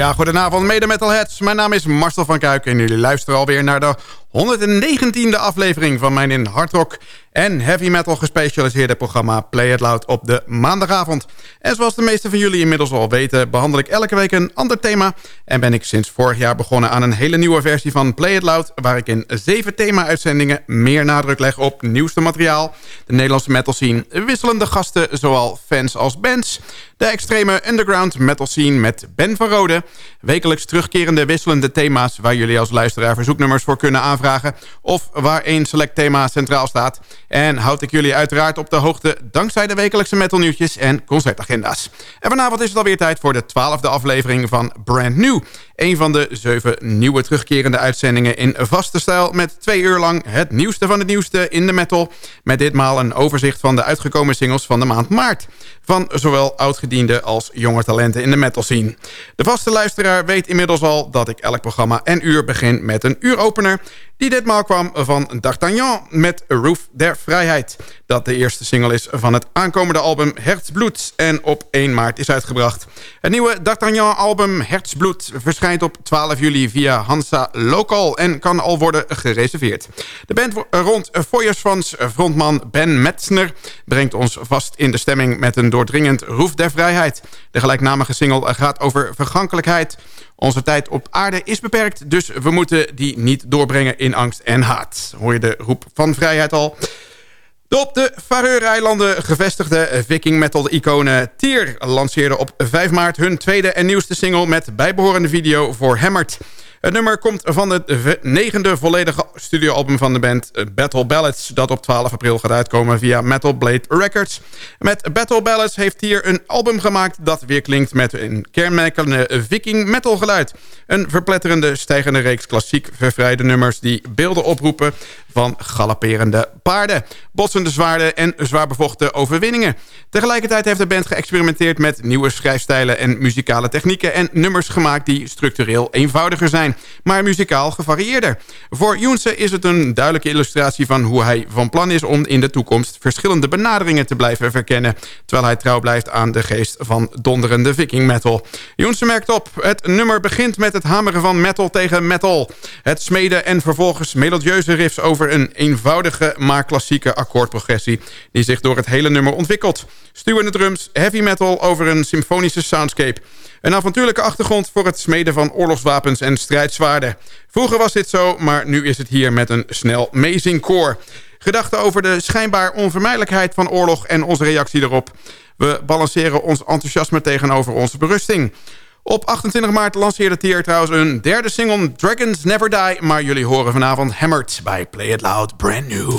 Ja, goedenavond mede metalheads. Mijn naam is Marcel van Kuik en jullie luisteren alweer naar de 119e aflevering van mijn in hardrock en heavy metal gespecialiseerde programma Play It Loud op de maandagavond. En zoals de meeste van jullie inmiddels al weten... behandel ik elke week een ander thema... en ben ik sinds vorig jaar begonnen aan een hele nieuwe versie van Play It Loud... waar ik in zeven thema-uitzendingen meer nadruk leg op nieuwste materiaal... de Nederlandse metal scene, wisselende gasten, zowel fans als bands... de extreme underground metal scene met Ben van Rode... wekelijks terugkerende wisselende thema's... waar jullie als luisteraar verzoeknummers voor kunnen aanvragen... of waar één select thema centraal staat... En houd ik jullie uiteraard op de hoogte dankzij de wekelijkse metalnieuwtjes en concertagenda's. En vanavond is het alweer tijd voor de twaalfde aflevering van Brand New. Een van de zeven nieuwe terugkerende uitzendingen in vaste stijl... met twee uur lang het nieuwste van het nieuwste in de metal. Met ditmaal een overzicht van de uitgekomen singles van de maand maart. Van zowel oudgediende als jonge talenten in de metal scene. De vaste luisteraar weet inmiddels al dat ik elk programma en uur begin met een uuropener die ditmaal kwam van D'Artagnan met Roof der Vrijheid. Dat de eerste single is van het aankomende album Hertzbloed en op 1 maart is uitgebracht. Het nieuwe D'Artagnan album Hertzbloed verschijnt op 12 juli via Hansa Local en kan al worden gereserveerd. De band rond Feuersfans frontman Ben Metzner brengt ons vast in de stemming met een doordringend Roef der Vrijheid. De gelijknamige single gaat over vergankelijkheid, onze tijd op aarde is beperkt, dus we moeten die niet doorbrengen in angst en haat. Hoor je de roep van vrijheid al? De op de Faroe-eilanden gevestigde viking metal-iconen Tier lanceerde op 5 maart hun tweede en nieuwste single met bijbehorende video voor Hammert. Het nummer komt van het negende volledige studioalbum van de band eh, Battle Ballads... dat op 12 april gaat uitkomen via Metal Blade Records. Met Battle Ballads heeft hier een album gemaakt... dat weer klinkt met een kenmerkende viking metal geluid. Een verpletterende stijgende reeks klassiek vervrijde nummers... die beelden oproepen van galopperende paarden, botsende zwaarden en zwaar bevochten overwinningen. Tegelijkertijd heeft de band geëxperimenteerd met nieuwe schrijfstijlen en muzikale technieken... en nummers gemaakt die structureel eenvoudiger zijn, maar muzikaal gevarieerder. Voor Joense is het een duidelijke illustratie van hoe hij van plan is... om in de toekomst verschillende benaderingen te blijven verkennen... terwijl hij trouw blijft aan de geest van donderende viking metal. Joense merkt op, het nummer begint met het hameren van metal tegen metal. Het smeden en vervolgens melodieuze riffs over een eenvoudige maar klassieke akkoordprogressie... die zich door het hele nummer ontwikkelt. Stuwende drums, heavy metal over een symfonische soundscape. Een avontuurlijke achtergrond voor het smeden van oorlogswapens en Vroeger was dit zo, maar nu is het hier met een snel amazing core. Gedachten over de schijnbaar onvermijdelijkheid van oorlog en onze reactie erop. We balanceren ons enthousiasme tegenover onze berusting. Op 28 maart lanceerde Tier trouwens een derde single Dragons Never Die... maar jullie horen vanavond Hammered bij Play It Loud Brand New.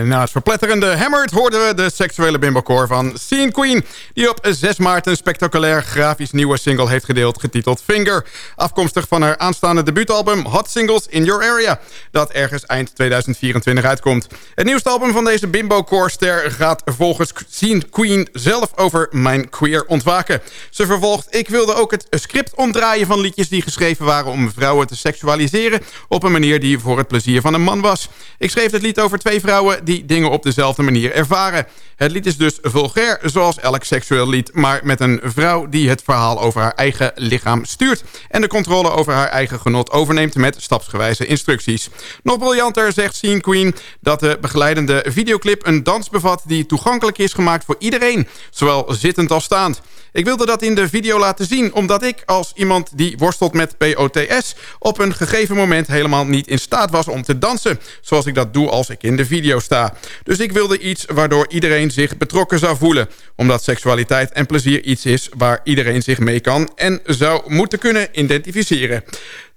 En na het verpletterende Hammered hoorden we de seksuele bimbocore van Scene Queen... die op 6 maart een spectaculair grafisch nieuwe single heeft gedeeld... getiteld Finger, afkomstig van haar aanstaande debuutalbum Hot Singles in Your Area... dat ergens eind 2024 uitkomt. Het nieuwste album van deze bimbocore-ster gaat volgens Scene Queen zelf over mijn queer ontwaken. Ze vervolgt, ik wilde ook het script omdraaien van liedjes die geschreven waren... om vrouwen te seksualiseren op een manier die voor het plezier van een man was. Ik schreef het lied over twee vrouwen die dingen op dezelfde manier ervaren. Het lied is dus vulgair, zoals elk seksueel lied... maar met een vrouw die het verhaal over haar eigen lichaam stuurt... en de controle over haar eigen genot overneemt met stapsgewijze instructies. Nog briljanter zegt Scene Queen dat de begeleidende videoclip een dans bevat... die toegankelijk is gemaakt voor iedereen, zowel zittend als staand. Ik wilde dat in de video laten zien, omdat ik als iemand die worstelt met POTS... op een gegeven moment helemaal niet in staat was om te dansen... zoals ik dat doe als ik in de video sta. Dus ik wilde iets waardoor iedereen zich betrokken zou voelen. Omdat seksualiteit en plezier iets is waar iedereen zich mee kan... en zou moeten kunnen identificeren.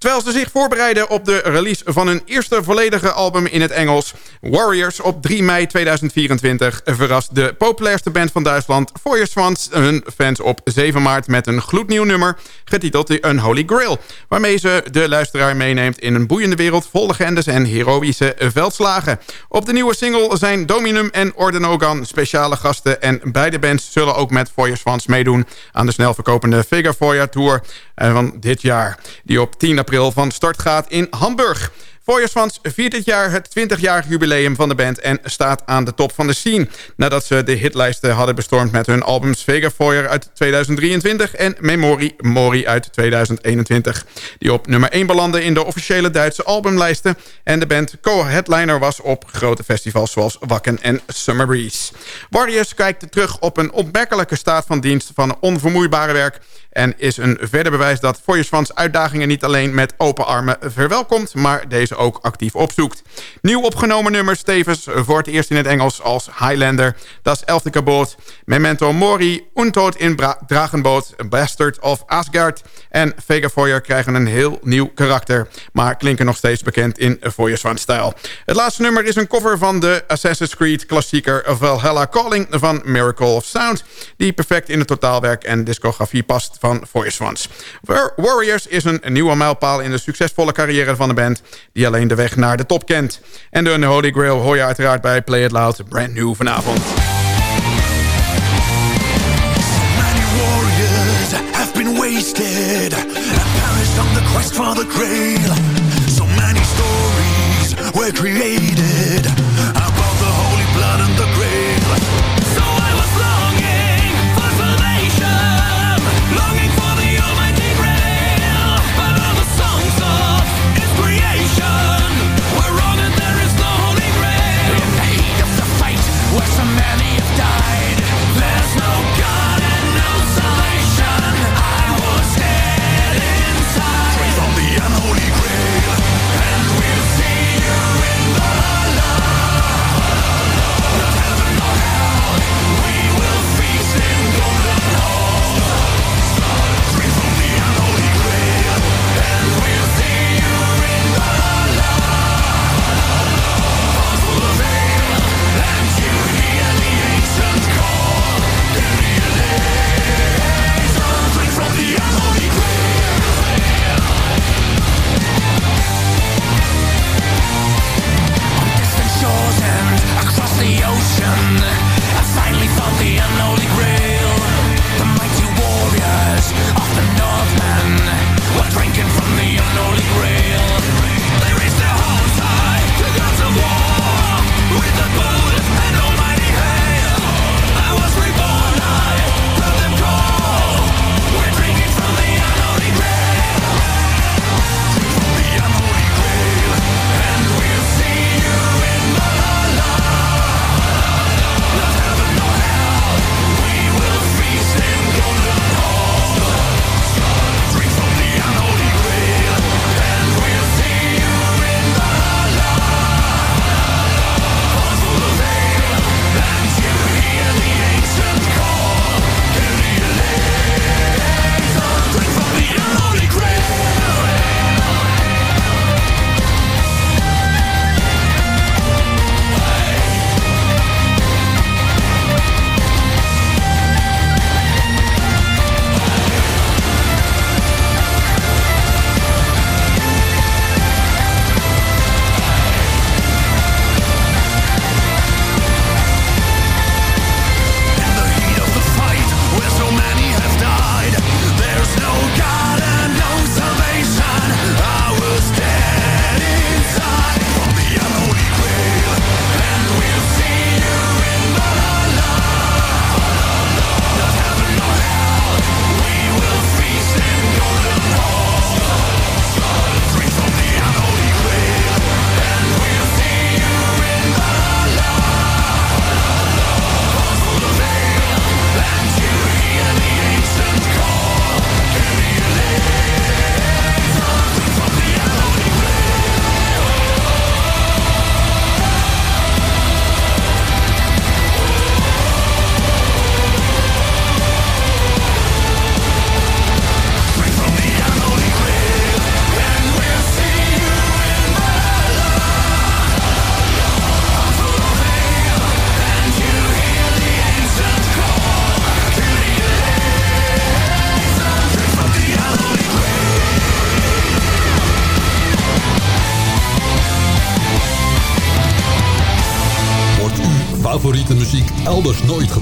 Terwijl ze zich voorbereiden op de release van hun eerste volledige album in het Engels... Warriors op 3 mei 2024 verrast de populairste band van Duitsland... Swans hun fans op 7 maart met een gloednieuw nummer... getiteld The Unholy Grail... waarmee ze de luisteraar meeneemt in een boeiende wereld... vol legendes en heroïsche veldslagen. Op de nieuwe single zijn Dominum en Ordenogan speciale gasten... en beide bands zullen ook met Foyer Swans meedoen... aan de snelverkopende Figure Foyer Tour eh, van dit jaar... die op 10 april van start gaat in Hamburg. Fooiersfans viert dit jaar het 20-jarig jubileum van de band... en staat aan de top van de scene... nadat ze de hitlijsten hadden bestormd met hun albums... Vega Foyer uit 2023 en Memory Mori uit 2021... die op nummer 1 belanden in de officiële Duitse albumlijsten... en de band co-headliner was op grote festivals zoals Wacken en Summer Breeze. Warriors kijkt terug op een opmerkelijke staat van dienst... van onvermoeibare werk En is een verder bewijs dat Voyeurs uitdagingen niet alleen met open armen verwelkomt... maar deze ook actief opzoekt. Nieuw opgenomen nummers tevens voor het eerst in het Engels als Highlander... Das Elfte Kaboot, Memento Mori, Untood in Dragenboot... Bastard of Asgard en Vega Foyer krijgen een heel nieuw karakter... maar klinken nog steeds bekend in Voyeurs-stijl. Het laatste nummer is een cover van de Assassin's Creed klassieker Valhalla Calling van Miracle of Sound... die perfect in het totaalwerk en discografie past van Voice Ones. Warriors is een nieuwe mijlpaal in de succesvolle carrière van de band... die alleen de weg naar de top kent. En de Holy Grail hoor je uiteraard bij Play It Loud, brand new vanavond. on the quest for the grail. So many stories were created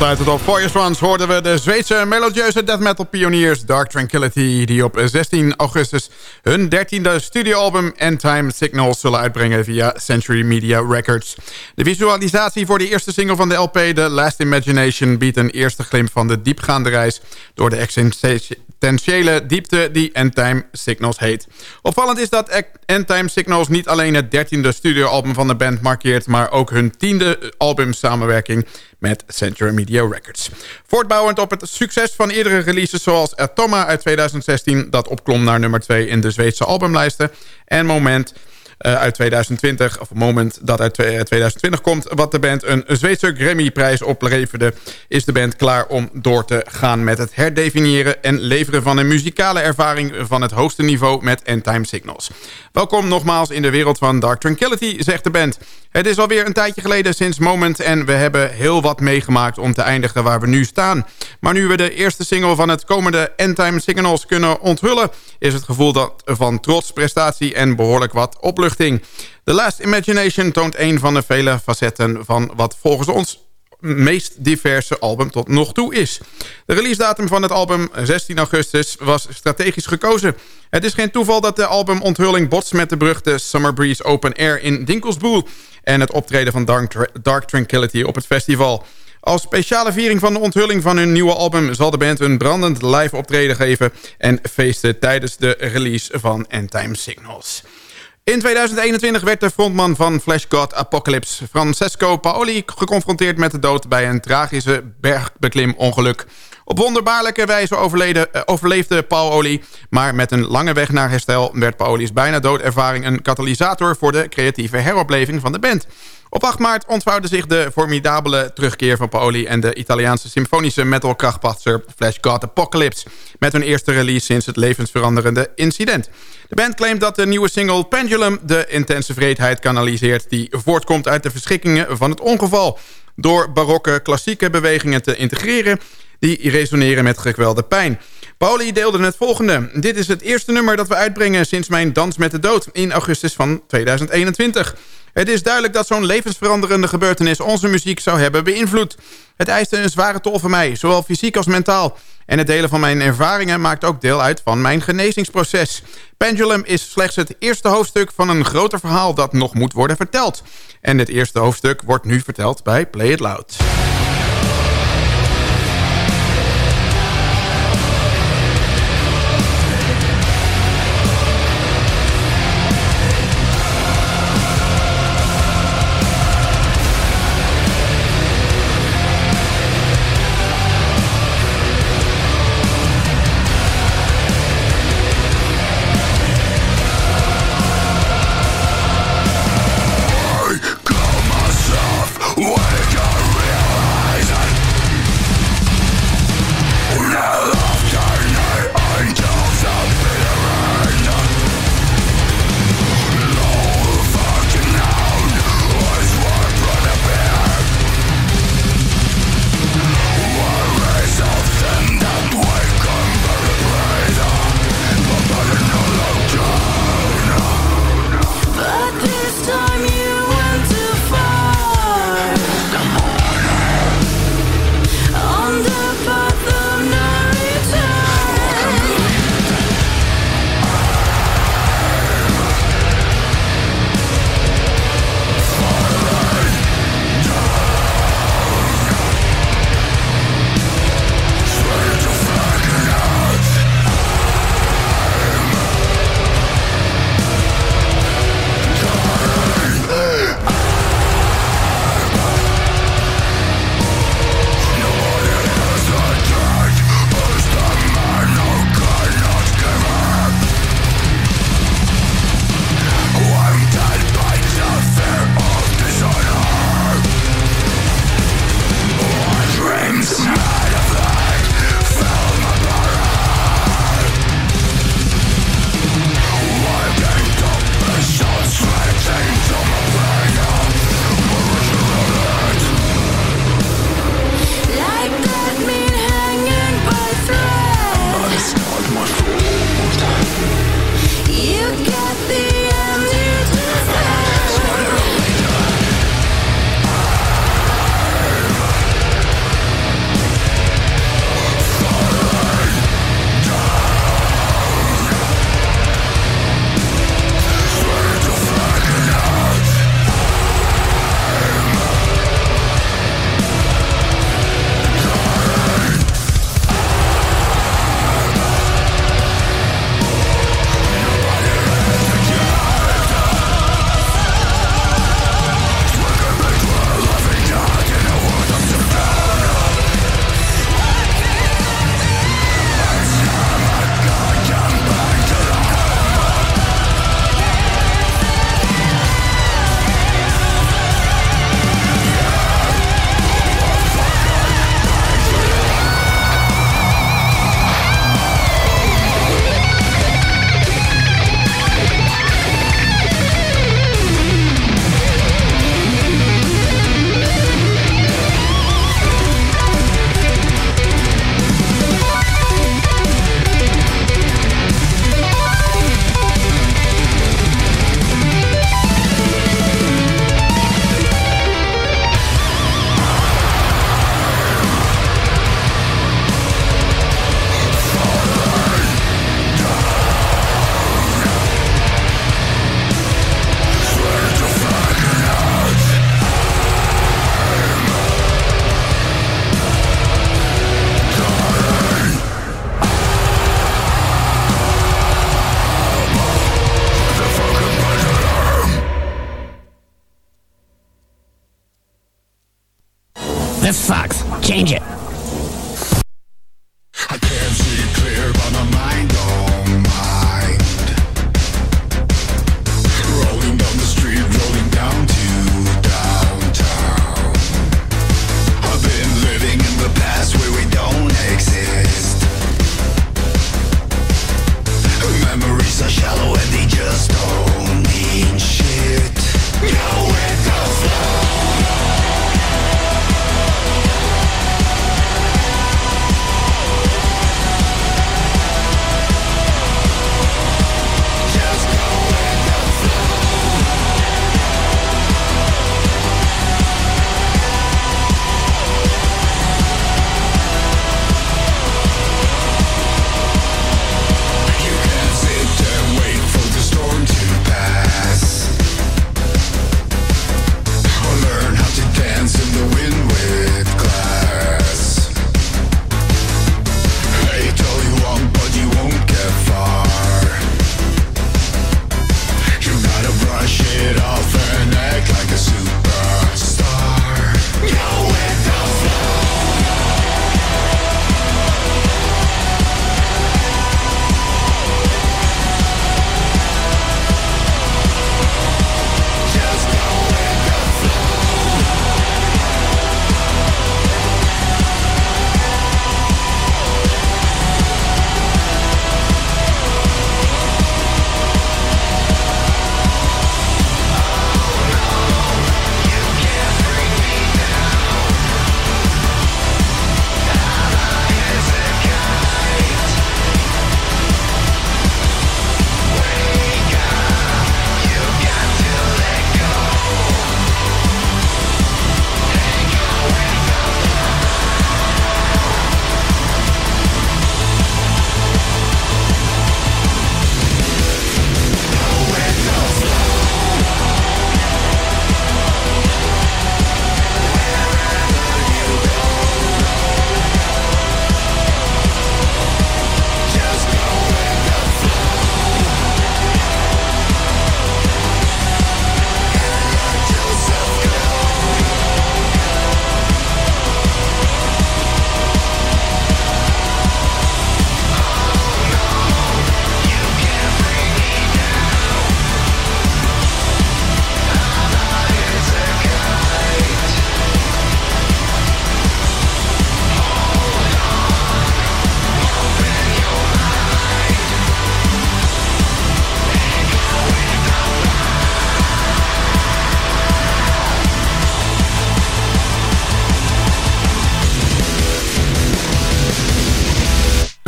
En aansluitend op Voyage Ones hoorden we de Zweedse melodieuze death metal pioniers Dark Tranquility... die op 16 augustus hun dertiende studioalbum End Time Signals zullen uitbrengen via Century Media Records. De visualisatie voor de eerste single van de LP, The Last Imagination... biedt een eerste glimp van de diepgaande reis door de existentiële diepte die End Time Signals heet. Opvallend is dat End Time Signals niet alleen het dertiende studioalbum van de band markeert... maar ook hun tiende album samenwerking met Century Media Records. Voortbouwend op het succes van eerdere releases zoals Atoma uit 2016... dat opklom naar nummer 2 in de Zweedse albumlijsten... en Moment uit 2020, of het moment dat uit 2020 eh, komt... wat de band een Zweedse Grammy-prijs opleverde... is de band klaar om door te gaan met het herdefiniëren... en leveren van een muzikale ervaring van het hoogste niveau met End Time Signals. Welkom nogmaals in de wereld van Dark Tranquility, zegt de band. Het is alweer een tijdje geleden sinds Moment... en we hebben heel wat meegemaakt om te eindigen waar we nu staan. Maar nu we de eerste single van het komende End Time Signals kunnen onthullen... is het gevoel dat van trots, prestatie en behoorlijk wat opluchting. The Last Imagination toont een van de vele facetten van wat volgens ons meest diverse album tot nog toe is. De release datum van het album 16 augustus was strategisch gekozen. Het is geen toeval dat de albumonthulling botst met de beruchte Summer Breeze Open Air in Dinkelsboel... en het optreden van Dark, Dark Tranquility op het festival... Als speciale viering van de onthulling van hun nieuwe album... zal de band een brandend live optreden geven... en feesten tijdens de release van End Time Signals. In 2021 werd de frontman van Flash God Apocalypse, Francesco Paoli, geconfronteerd met de dood bij een tragische bergbeklimongeluk. Op wonderbaarlijke wijze uh, overleefde Paoli, maar met een lange weg naar herstel werd Paoli's bijna doodervaring een katalysator voor de creatieve heropleving van de band. Op 8 maart ontvouwde zich de formidabele terugkeer van Paoli... en de Italiaanse symfonische metal-krachtpatser Flash God Apocalypse... met hun eerste release sinds het levensveranderende incident. De band claimt dat de nieuwe single Pendulum... de intense vreedheid kanaliseert die voortkomt uit de verschrikkingen van het ongeval... door barokke klassieke bewegingen te integreren... die resoneren met gekwelde pijn. Pauli deelde het volgende. Dit is het eerste nummer dat we uitbrengen sinds mijn Dans met de Dood... in augustus van 2021... Het is duidelijk dat zo'n levensveranderende gebeurtenis onze muziek zou hebben beïnvloed. Het eiste een zware tol voor mij, zowel fysiek als mentaal. En het delen van mijn ervaringen maakt ook deel uit van mijn genezingsproces. Pendulum is slechts het eerste hoofdstuk van een groter verhaal dat nog moet worden verteld. En het eerste hoofdstuk wordt nu verteld bij Play It Loud.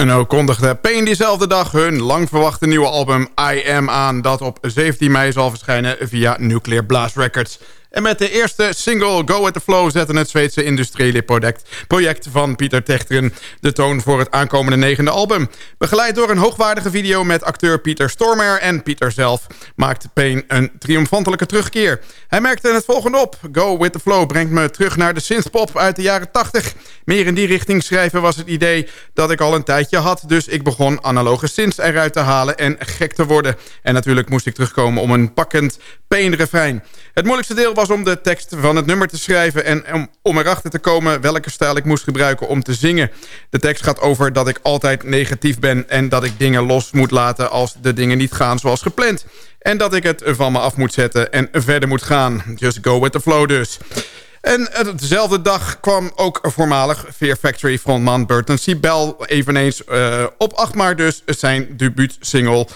En ook kondigde Pain diezelfde dag hun lang verwachte nieuwe album I Am aan... dat op 17 mei zal verschijnen via Nuclear Blast Records. En met de eerste single Go With The Flow zetten het Zweedse industriële project, project van Pieter Techteren de toon voor het aankomende negende album. Begeleid door een hoogwaardige video met acteur Pieter Stormer en Pieter zelf maakt Payne een triomfantelijke terugkeer. Hij merkte het volgende op. Go With The Flow brengt me terug naar de synthpop uit de jaren 80. Meer in die richting schrijven was het idee dat ik al een tijdje had, dus ik begon analoge synths eruit te halen en gek te worden. En natuurlijk moest ik terugkomen om een pakkend Payne refrein. Het moeilijkste deel was om de tekst van het nummer te schrijven... en om, om erachter te komen welke stijl ik moest gebruiken om te zingen. De tekst gaat over dat ik altijd negatief ben... en dat ik dingen los moet laten als de dingen niet gaan zoals gepland. En dat ik het van me af moet zetten en verder moet gaan. Just go with the flow dus. En dezelfde dag kwam ook voormalig Fear Factory frontman Burton C. Bell... eveneens uh, op 8 maart dus zijn debuutsingle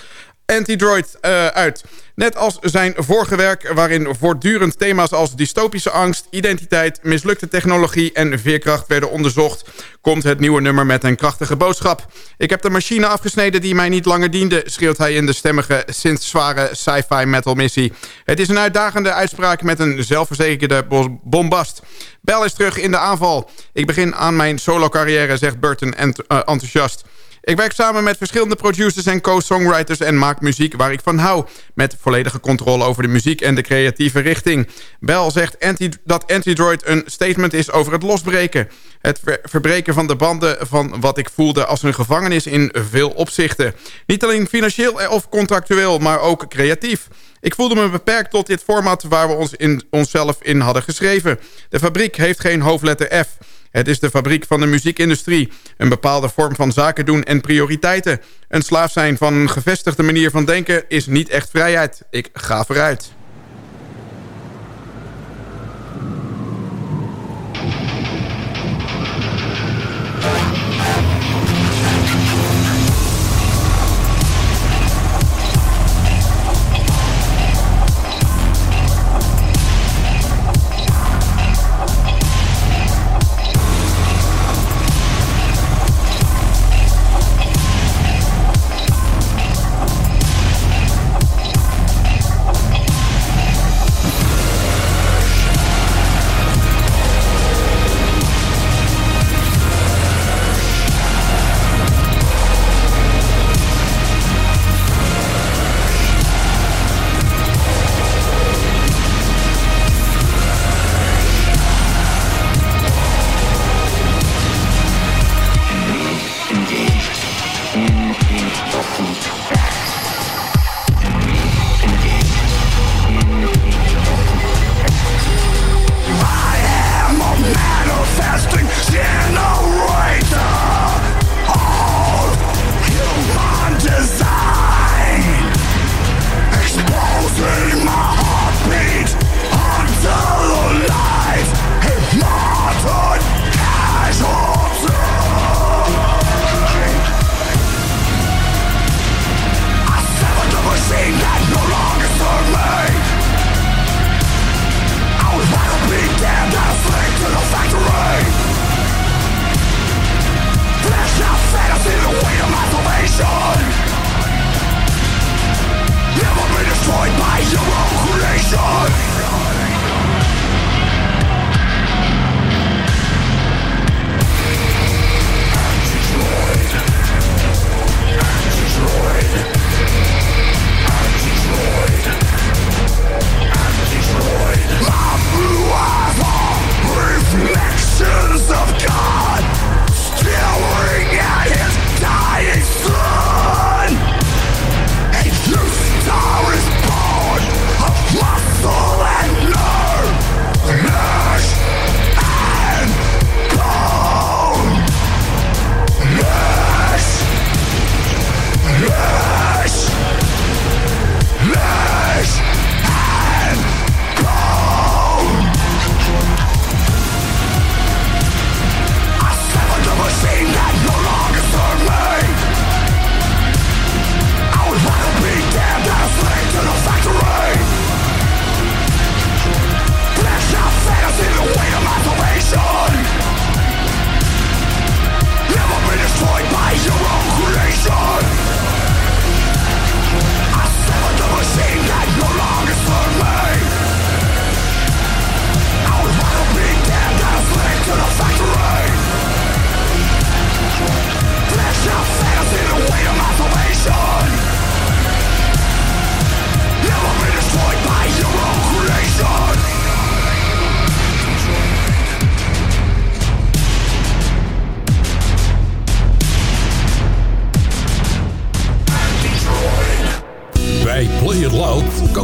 Antidroid uh, uit. Net als zijn vorige werk waarin voortdurend thema's als dystopische angst... identiteit, mislukte technologie en veerkracht werden onderzocht... komt het nieuwe nummer met een krachtige boodschap. Ik heb de machine afgesneden die mij niet langer diende... schreeuwt hij in de stemmige, sinds-zware sci-fi metal missie. Het is een uitdagende uitspraak met een zelfverzekerde bombast. Bell is terug in de aanval. Ik begin aan mijn solo carrière, zegt Burton uh, enthousiast. Ik werk samen met verschillende producers en co-songwriters... en maak muziek waar ik van hou. Met volledige controle over de muziek en de creatieve richting. Bell zegt anti dat Antidroid een statement is over het losbreken. Het verbreken van de banden van wat ik voelde als een gevangenis in veel opzichten. Niet alleen financieel of contractueel, maar ook creatief. Ik voelde me beperkt tot dit format waar we ons in, onszelf in hadden geschreven. De fabriek heeft geen hoofdletter F. Het is de fabriek van de muziekindustrie. Een bepaalde vorm van zaken doen en prioriteiten. Een slaaf zijn van een gevestigde manier van denken is niet echt vrijheid. Ik ga vooruit.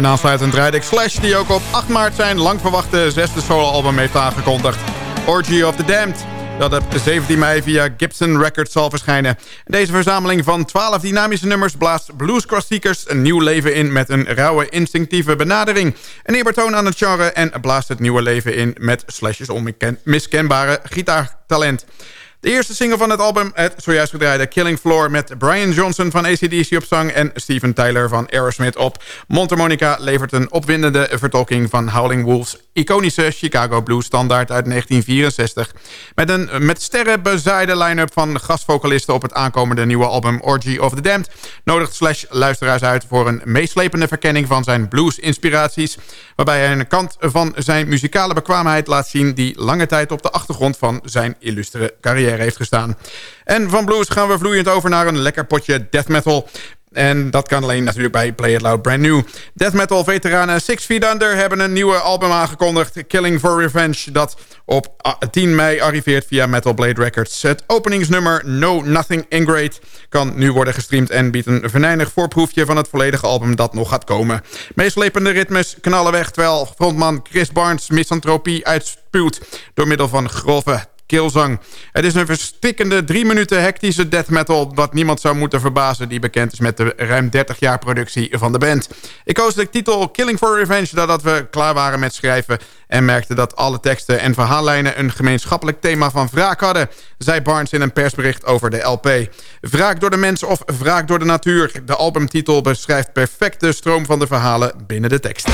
En aansluitend draaide ik Slash, die ook op 8 maart zijn lang verwachte zesde soloalbum heeft aangekondigd. Orgy of the Damned. Dat op 17 mei via Gibson Records zal verschijnen. Deze verzameling van 12 dynamische nummers blaast bluesklassiekers een nieuw leven in met een rauwe instinctieve benadering. Een eerbetoon aan het genre en blaast het nieuwe leven in met Slash's onmiskenbare gitaartalent. De eerste single van het album, het zojuist gedraaide Killing Floor... met Brian Johnson van ACDC op zang en Steven Tyler van Aerosmith op Montermonica... levert een opwindende vertolking van Howling Wolf's iconische Chicago Blues standaard uit 1964. Met een met sterren bezaaide line-up van gastvocalisten op het aankomende nieuwe album Orgy of the Damned... nodigt Slash luisteraars uit voor een meeslepende verkenning van zijn blues-inspiraties... waarbij hij een kant van zijn muzikale bekwaamheid laat zien... die lange tijd op de achtergrond van zijn illustere carrière heeft gestaan. En van blues gaan we vloeiend over naar een lekker potje death metal. En dat kan alleen natuurlijk bij Play It Loud Brand New. Death metal veteranen Six Feet Under hebben een nieuwe album aangekondigd. Killing for Revenge. Dat op 10 mei arriveert via Metal Blade Records. Het openingsnummer No Nothing Ingrate kan nu worden gestreamd... en biedt een venijnig voorproefje van het volledige album dat nog gaat komen. Meeslepende ritmes knallen weg... terwijl frontman Chris Barnes misantropie uitspuwt... door middel van grove Het is een verstikkende drie minuten hectische death metal... wat niemand zou moeten verbazen die bekend is met de ruim 30 jaar productie van de band. Ik koos de titel Killing for Revenge nadat we klaar waren met schrijven... en merkte dat alle teksten en verhaallijnen een gemeenschappelijk thema van wraak hadden... zei Barnes in een persbericht over de LP. Wraak door de mens of wraak door de natuur. De albumtitel beschrijft perfect de stroom van de verhalen binnen de teksten.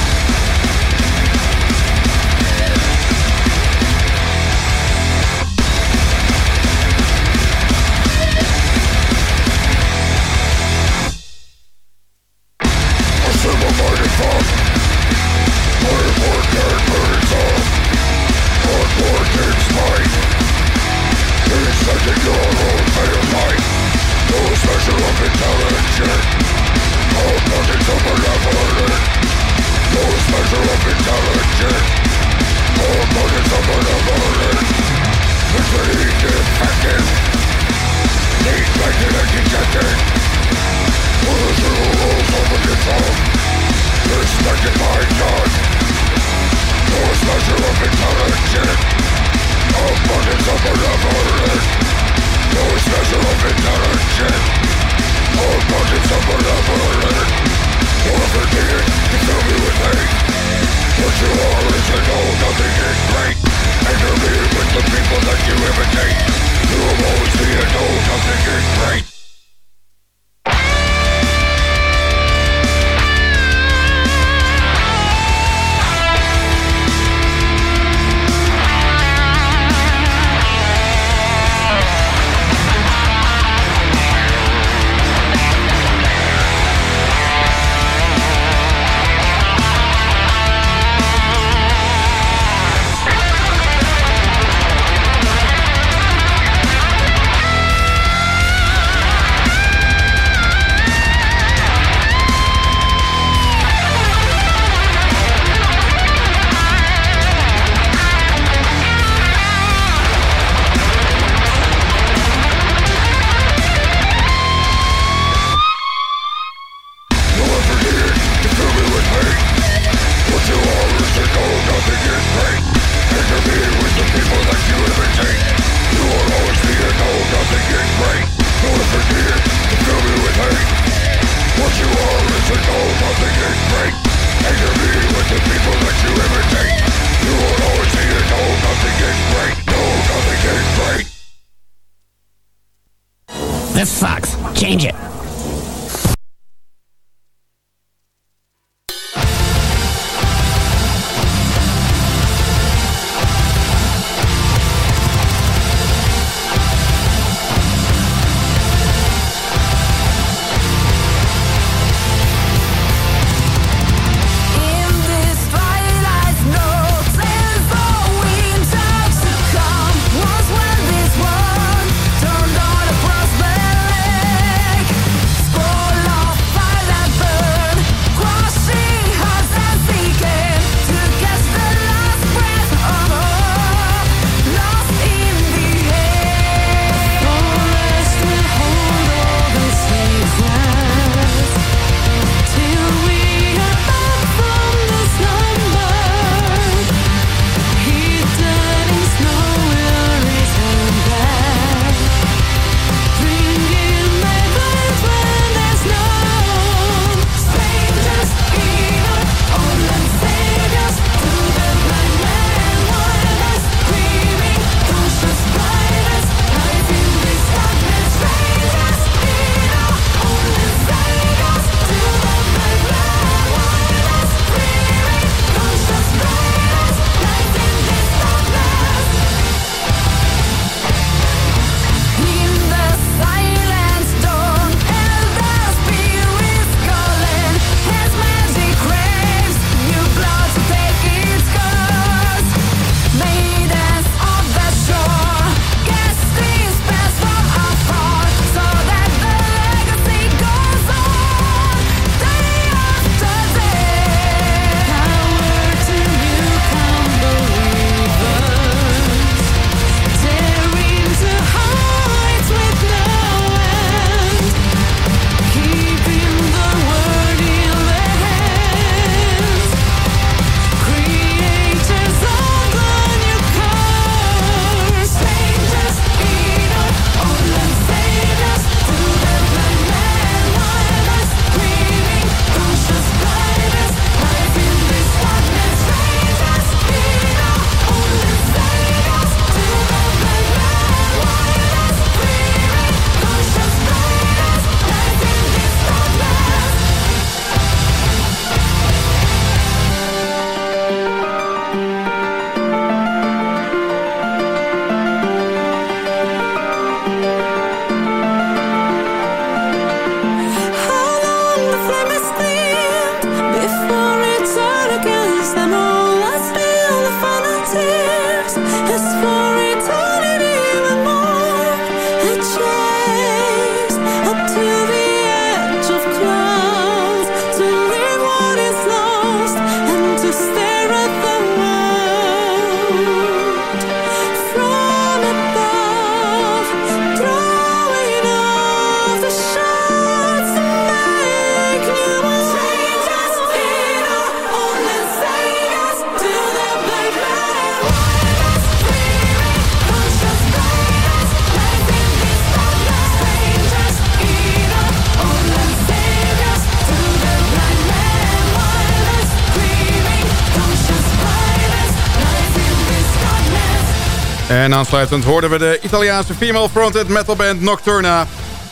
En aansluitend hoorden we de Italiaanse female-fronted metalband Nocturna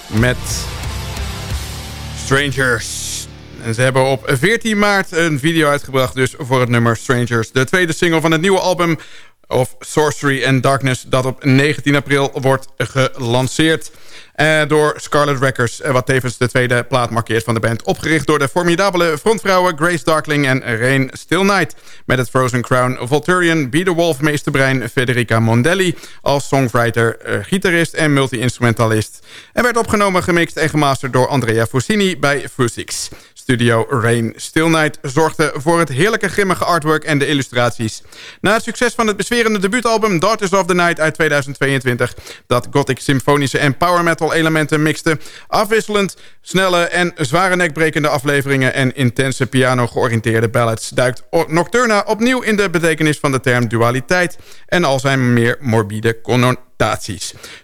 met Strangers. En ze hebben op 14 maart een video uitgebracht dus voor het nummer Strangers. De tweede single van het nieuwe album of Sorcery and Darkness... dat op 19 april wordt gelanceerd. Uh, door Scarlet Records, uh, wat tevens de tweede plaat markeert van de band. Opgericht door de formidabele frontvrouwen Grace Darkling en Rain Still Night. Met het Frozen Crown Volturian, Be The Wolf meesterbrein Federica Mondelli... als songwriter, uh, gitarist en multi-instrumentalist. En werd opgenomen, gemixt en gemasterd door Andrea Fusini bij Fusix. Studio Rain Still Night zorgde voor het heerlijke grimmige artwork en de illustraties. Na het succes van het beswerende debuutalbum Daughters of the Night uit 2022... dat gothic symfonische en power metal elementen mixte... afwisselend snelle en zware nekbrekende afleveringen... en intense piano-georiënteerde ballads... duikt Nocturna opnieuw in de betekenis van de term dualiteit... en al zijn meer morbide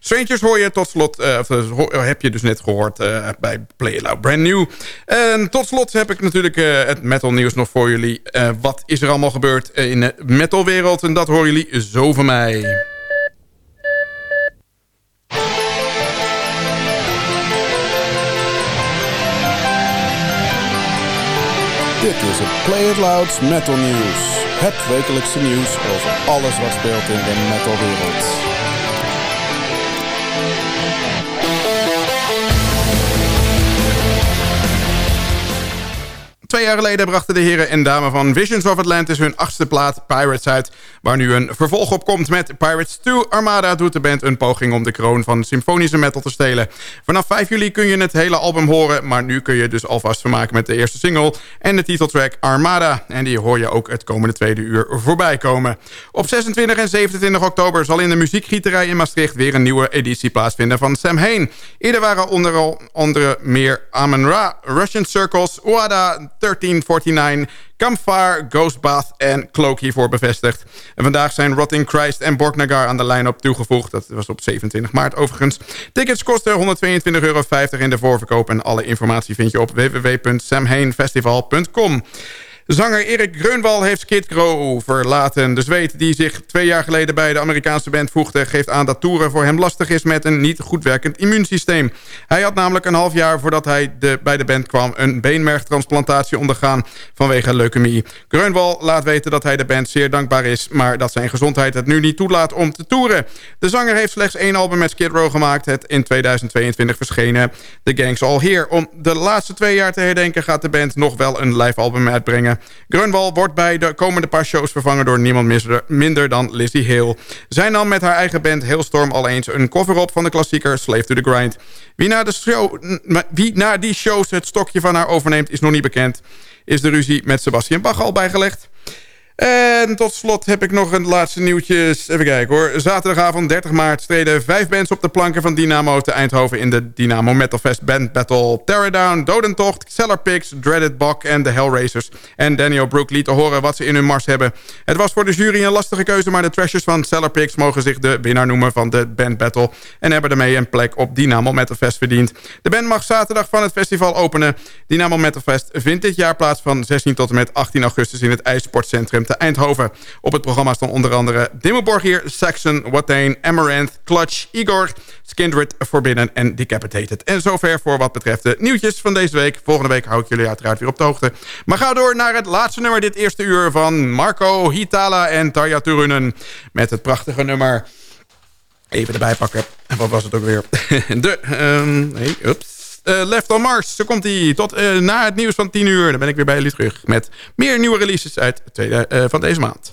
Strangers hoor je tot slot, uh, of, heb je dus net gehoord bij Play It Loud Brand New. En tot slot heb ik natuurlijk het metal nieuws nog voor jullie. wat is er allemaal gebeurd in de metalwereld? En dat horen jullie zo van mij. Dit is het Play It Loud Metal News. Het wekelijkse nieuws over alles wat speelt in de metalwereld. Twee jaar geleden brachten de heren en dames van Visions of Atlantis hun achtste plaat Pirates uit... waar nu een vervolg op komt met Pirates 2 Armada... doet de band een poging om de kroon van symfonische metal te stelen. Vanaf 5 juli kun je het hele album horen... maar nu kun je dus alvast vermaken met de eerste single... en de titeltrack Armada. En die hoor je ook het komende tweede uur voorbij komen. Op 26 en 27 oktober zal in de muziekgieterij in Maastricht... weer een nieuwe editie plaatsvinden van Sam Hain. Eerder waren onder andere meer Amen Ra, Russian Circles, Oada... 1349, Campfire, Ghostbath en Cloak hiervoor bevestigd. En vandaag zijn Rotting Christ en Borknagar aan de lijn op toegevoegd. Dat was op 27 maart overigens. Tickets kosten 122,50 euro in de voorverkoop. En alle informatie vind je op www.samhainfestival.com. Zanger Erik Greunwal heeft Skid Row verlaten. De Zweed die zich twee jaar geleden bij de Amerikaanse band voegde... geeft aan dat toeren voor hem lastig is met een niet goed werkend immuunsysteem. Hij had namelijk een half jaar voordat hij de, bij de band kwam... een beenmergtransplantatie ondergaan vanwege leukemie. Greunwal laat weten dat hij de band zeer dankbaar is... maar dat zijn gezondheid het nu niet toelaat om te toeren. De zanger heeft slechts één album met Skid Row gemaakt... het in 2022 verschenen The Gang's All Here. Om de laatste twee jaar te herdenken gaat de band nog wel een live album uitbrengen... Grunwald wordt bij de komende paar shows vervangen door niemand minder dan Lizzie Hale. Zij nam met haar eigen band Hailstorm al eens een cover op van de klassieker Slave to the Grind. Wie na, de show, wie na die shows het stokje van haar overneemt is nog niet bekend. Is de ruzie met Sebastian Bach al bijgelegd? En tot slot heb ik nog een laatste nieuwtjes. Even kijken hoor. Zaterdagavond 30 maart streden vijf bands op de planken van Dynamo te Eindhoven... in de Dynamo Metal Fest Band Battle. Teardown, Dodentocht, Cellar Pigs, Dreaded Bok en de Hellraisers. En Daniel Brook lieten horen wat ze in hun mars hebben. Het was voor de jury een lastige keuze... maar de Trashers van Cellar Pigs mogen zich de winnaar noemen van de Band Battle... en hebben daarmee een plek op Dynamo Metal Fest verdiend. De band mag zaterdag van het festival openen. Dynamo Metal Fest vindt dit jaar plaats van 16 tot en met 18 augustus... in het IJsportcentrum Eindhoven. Op het programma staan onder andere Dimmu Borgir, Saxon, Watain, Amaranth, Clutch, Igor, Skindred, Forbidden en Decapitated. En zover voor wat betreft de nieuwtjes van deze week. Volgende week hou ik jullie uiteraard weer op de hoogte. Maar ga door naar het laatste nummer dit eerste uur van Marco Hitala en Tarja Turunen. Met het prachtige nummer... Even erbij pakken. Wat was het ook weer? De... Um, hey, ups. Uh, Left on Mars, zo komt hij. Tot uh, na het nieuws van 10 uur. Dan ben ik weer bij jullie terug met meer nieuwe releases uit uh, van deze maand.